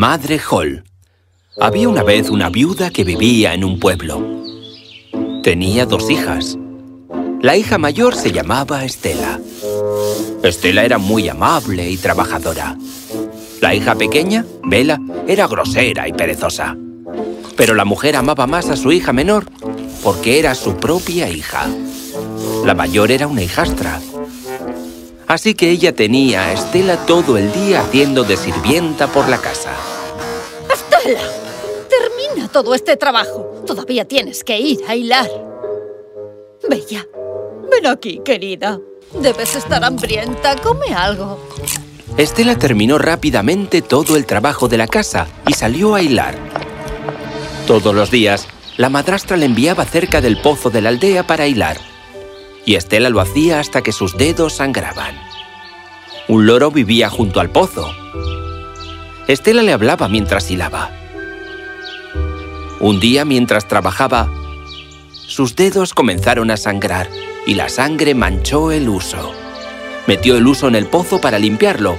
Madre Hall Había una vez una viuda que vivía en un pueblo. Tenía dos hijas. La hija mayor se llamaba Estela. Estela era muy amable y trabajadora. La hija pequeña, Bella, era grosera y perezosa. Pero la mujer amaba más a su hija menor porque era su propia hija. La mayor era una hijastra. Así que ella tenía a Estela todo el día haciendo de sirvienta por la casa. ¡Estela! Termina todo este trabajo. Todavía tienes que ir a hilar. Bella, ven aquí, querida. Debes estar hambrienta. Come algo. Estela terminó rápidamente todo el trabajo de la casa y salió a hilar. Todos los días, la madrastra le enviaba cerca del pozo de la aldea para hilar. Y Estela lo hacía hasta que sus dedos sangraban. Un loro vivía junto al pozo. Estela le hablaba mientras hilaba. Un día, mientras trabajaba, sus dedos comenzaron a sangrar y la sangre manchó el uso. Metió el uso en el pozo para limpiarlo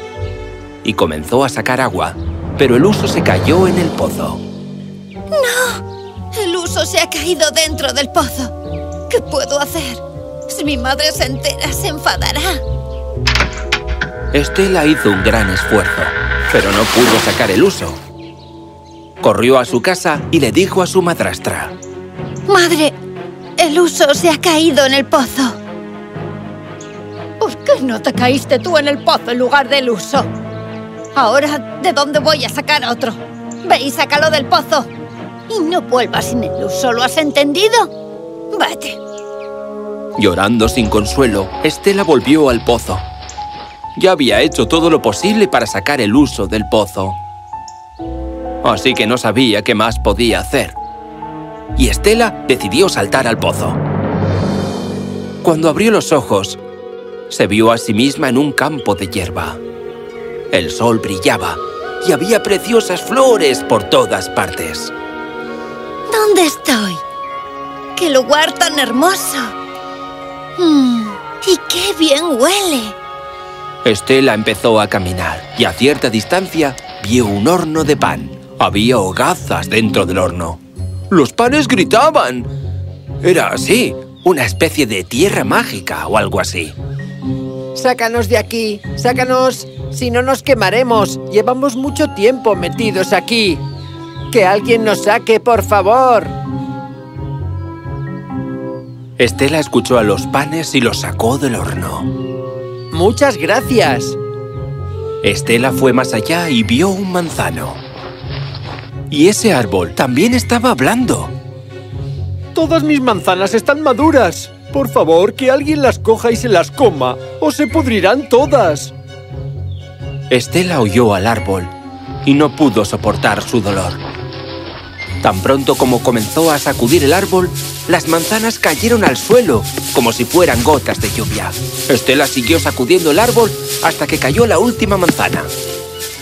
y comenzó a sacar agua, pero el uso se cayó en el pozo. ¡No! El uso se ha caído dentro del pozo. ¿Qué puedo hacer? Si mi madre se entera, se enfadará. Estela hizo un gran esfuerzo, pero no pudo sacar el uso. Corrió a su casa y le dijo a su madrastra. Madre, el uso se ha caído en el pozo. ¿Por qué no te caíste tú en el pozo en lugar del uso? Ahora, ¿de dónde voy a sacar otro? Ve y sácalo del pozo. Y no vuelvas sin el uso, ¿lo has entendido? Vete. Llorando sin consuelo, Estela volvió al pozo. Ya había hecho todo lo posible para sacar el uso del pozo. Así que no sabía qué más podía hacer. Y Estela decidió saltar al pozo. Cuando abrió los ojos, se vio a sí misma en un campo de hierba. El sol brillaba y había preciosas flores por todas partes. ¿Dónde estoy? ¡Qué lugar tan hermoso! Mm, ¡Y qué bien huele! Estela empezó a caminar y a cierta distancia vio un horno de pan. Había hogazas dentro del horno. ¡Los panes gritaban! Era así, una especie de tierra mágica o algo así. ¡Sácanos de aquí! ¡Sácanos! Si no nos quemaremos. Llevamos mucho tiempo metidos aquí. ¡Que alguien nos saque, por favor! Estela escuchó a los panes y los sacó del horno. ¡Muchas gracias! Estela fue más allá y vio un manzano. Y ese árbol también estaba hablando. Todas mis manzanas están maduras. Por favor, que alguien las coja y se las coma, o se pudrirán todas. Estela oyó al árbol y no pudo soportar su dolor. Tan pronto como comenzó a sacudir el árbol, las manzanas cayeron al suelo, como si fueran gotas de lluvia. Estela siguió sacudiendo el árbol hasta que cayó la última manzana.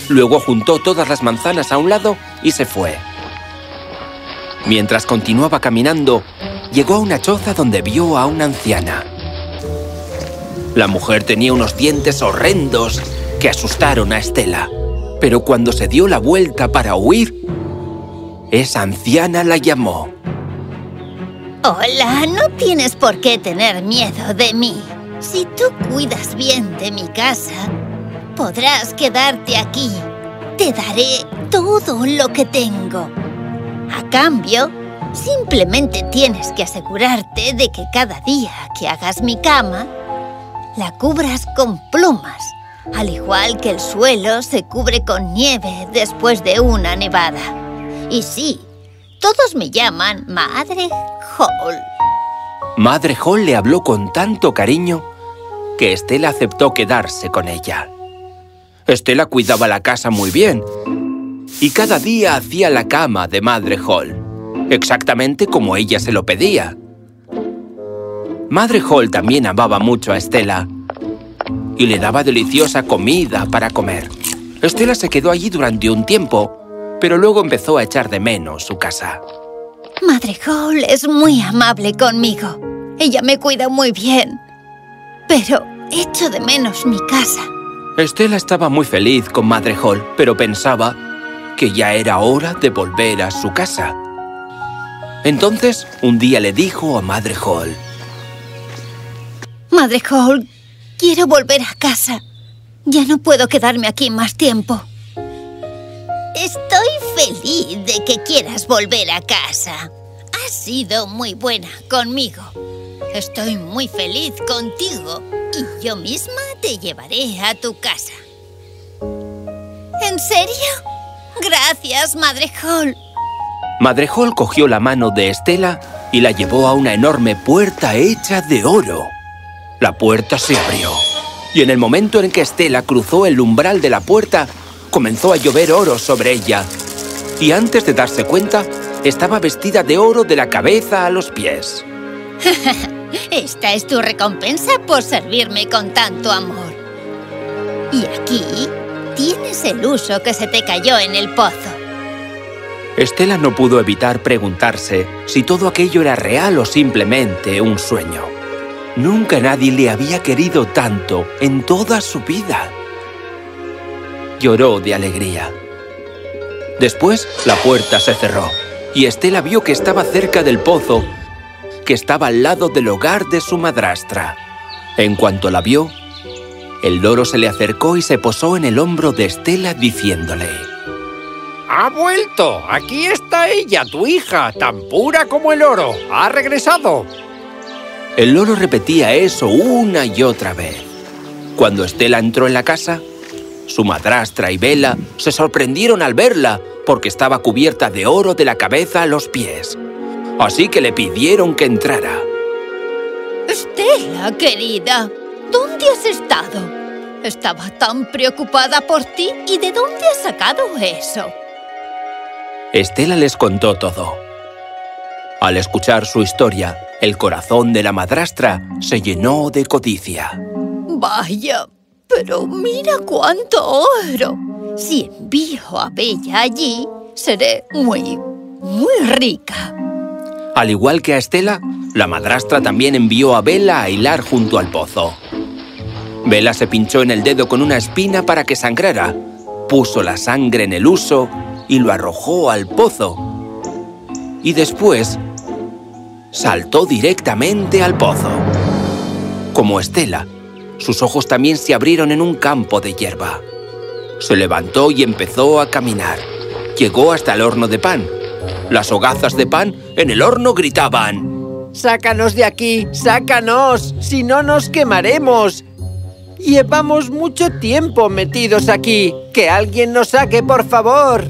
Luego juntó todas las manzanas a un lado y se fue. Mientras continuaba caminando, llegó a una choza donde vio a una anciana. La mujer tenía unos dientes horrendos que asustaron a Estela. Pero cuando se dio la vuelta para huir, esa anciana la llamó. Hola, no tienes por qué tener miedo de mí. Si tú cuidas bien de mi casa, podrás quedarte aquí. Te daré todo lo que tengo. A cambio, simplemente tienes que asegurarte de que cada día que hagas mi cama, la cubras con plumas, al igual que el suelo se cubre con nieve después de una nevada. Y sí, todos me llaman Madre Hall. Madre Hall le habló con tanto cariño que Estela aceptó quedarse con ella. Estela cuidaba la casa muy bien y cada día hacía la cama de Madre Hall, exactamente como ella se lo pedía. Madre Hall también amaba mucho a Estela y le daba deliciosa comida para comer. Estela se quedó allí durante un tiempo, pero luego empezó a echar de menos su casa. Madre Hall es muy amable conmigo. Ella me cuida muy bien. Pero echo de menos mi casa. Estela estaba muy feliz con Madre Hall, pero pensaba que ya era hora de volver a su casa. Entonces, un día le dijo a Madre Hall. Madre Hall, quiero volver a casa. Ya no puedo quedarme aquí más tiempo. Estoy feliz de que quieras volver a casa. Has sido muy buena conmigo. Estoy muy feliz contigo y yo misma te llevaré a tu casa. ¿En serio? Gracias, Madre Hall. Madre Hall cogió la mano de Estela y la llevó a una enorme puerta hecha de oro. La puerta se abrió y en el momento en que Estela cruzó el umbral de la puerta, comenzó a llover oro sobre ella. Y antes de darse cuenta, estaba vestida de oro de la cabeza a los pies. Esta es tu recompensa por servirme con tanto amor. Y aquí tienes el uso que se te cayó en el pozo. Estela no pudo evitar preguntarse si todo aquello era real o simplemente un sueño. Nunca nadie le había querido tanto en toda su vida. Lloró de alegría. Después, la puerta se cerró y Estela vio que estaba cerca del pozo, que estaba al lado del hogar de su madrastra. En cuanto la vio, el loro se le acercó y se posó en el hombro de Estela diciéndole ¡Ha vuelto! Aquí está ella, tu hija, tan pura como el oro. ¡Ha regresado! El loro repetía eso una y otra vez. Cuando Estela entró en la casa, su madrastra y Bella se sorprendieron al verla porque estaba cubierta de oro de la cabeza a los pies. Así que le pidieron que entrara. Estela, querida, ¿dónde has estado? Estaba tan preocupada por ti y ¿de dónde has sacado eso? Estela les contó todo. Al escuchar su historia, el corazón de la madrastra se llenó de codicia. Vaya, pero mira cuánto oro. Si envío a Bella allí, seré muy, muy rica. Al igual que a Estela, la madrastra también envió a Bella a hilar junto al pozo. Bella se pinchó en el dedo con una espina para que sangrara, puso la sangre en el uso y lo arrojó al pozo. Y después saltó directamente al pozo. Como Estela, sus ojos también se abrieron en un campo de hierba. Se levantó y empezó a caminar. Llegó hasta el horno de pan. Las hogazas de pan en el horno gritaban. ¡Sácanos de aquí! ¡Sácanos! ¡Si no nos quemaremos! Llevamos mucho tiempo metidos aquí. ¡Que alguien nos saque, por favor!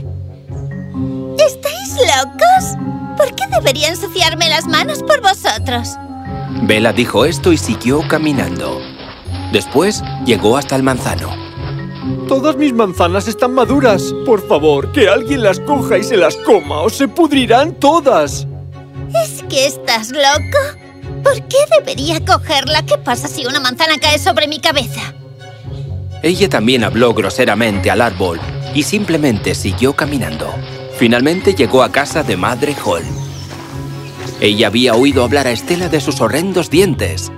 ¿Estáis locos? ¿Por qué debería ensuciarme las manos por vosotros? Bella dijo esto y siguió caminando. Después llegó hasta el manzano. Todas mis manzanas están maduras. Por favor, que alguien las coja y se las coma o se pudrirán todas. ¿Es que estás loco? ¿Por qué debería cogerla? ¿Qué pasa si una manzana cae sobre mi cabeza? Ella también habló groseramente al árbol y simplemente siguió caminando. Finalmente llegó a casa de Madre Hall. Ella había oído hablar a Estela de sus horrendos dientes.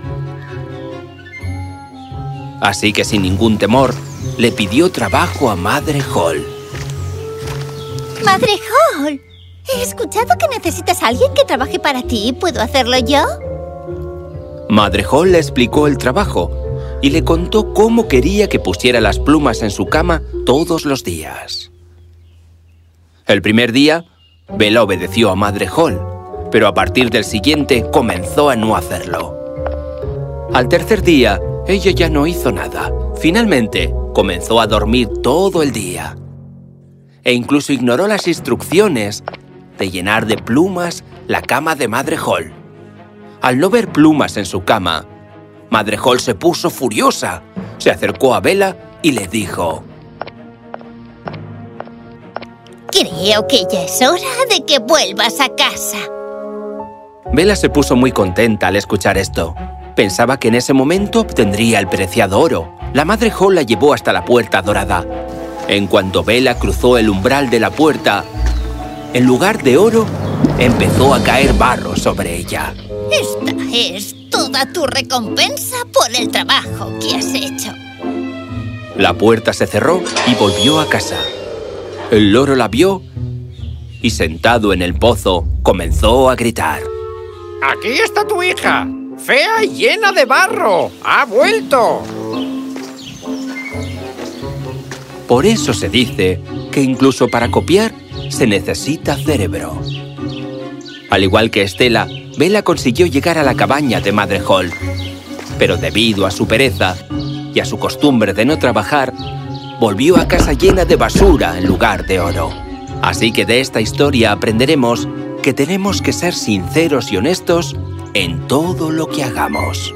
Así que sin ningún temor, le pidió trabajo a Madre Hall. ¡Madre Hall! He escuchado que necesitas a alguien que trabaje para ti. ¿Puedo hacerlo yo? Madre Hall le explicó el trabajo y le contó cómo quería que pusiera las plumas en su cama todos los días. El primer día, Bella obedeció a Madre Hall, pero a partir del siguiente comenzó a no hacerlo. Al tercer día, ella ya no hizo nada. Finalmente, comenzó a dormir todo el día. E incluso ignoró las instrucciones de llenar de plumas la cama de Madre Hall. Al no ver plumas en su cama, Madre Hall se puso furiosa. Se acercó a Bella y le dijo... Creo que ya es hora de que vuelvas a casa. Bella se puso muy contenta al escuchar esto. Pensaba que en ese momento obtendría el preciado oro. La madre Hall la llevó hasta la puerta dorada. En cuanto Bella cruzó el umbral de la puerta, en lugar de oro, empezó a caer barro sobre ella. Esta es toda tu recompensa por el trabajo que has hecho. La puerta se cerró y volvió a casa. El loro la vio y sentado en el pozo comenzó a gritar. ¡Aquí está tu hija! ¡Fea y llena de barro! ¡Ha vuelto! Por eso se dice que incluso para copiar se necesita cerebro. Al igual que Estela, Bella consiguió llegar a la cabaña de Madre Hall. Pero debido a su pereza y a su costumbre de no trabajar, volvió a casa llena de basura en lugar de oro. Así que de esta historia aprenderemos que tenemos que ser sinceros y honestos en todo lo que hagamos.